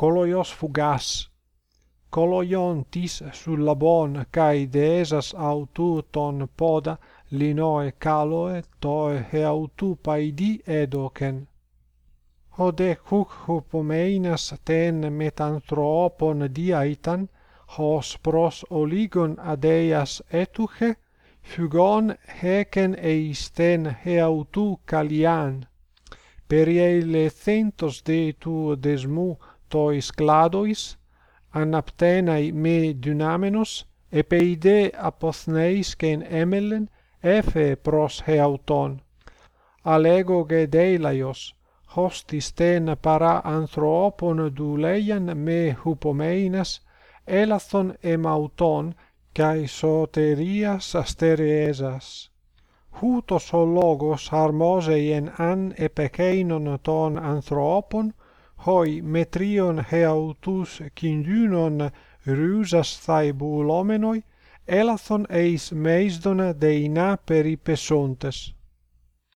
Κολοιος φουγάς. Κολοιον tis syllabon kai deesas autu ton poda linoe caloe toe heautu paidi edoken. Hode huc hupomeinas ten metanthropon diaitan, hos pros oligon adeias etuche, fugon heken eisten heautu kalian. Periele centos de tu desmu tois cladois, αναπτέναι με δυνάμενος, επεϊδέ αποθνείς κεν έμελεν, έφε προς εαυτόν. Αλέγω γε δείλαιος, χωστις τεν παρά ανθρώπων δουλέιαν με χουπομέινας, έλαθον εμαυτόν, kai soterias αστεριέζας. Ούτως ο λόγος αρμόζειν αν επεκέινον των ανθρώπων, hoi metrion heautus kindynon rusas thai bulomenoi elathon eis meisdona deina peripesontes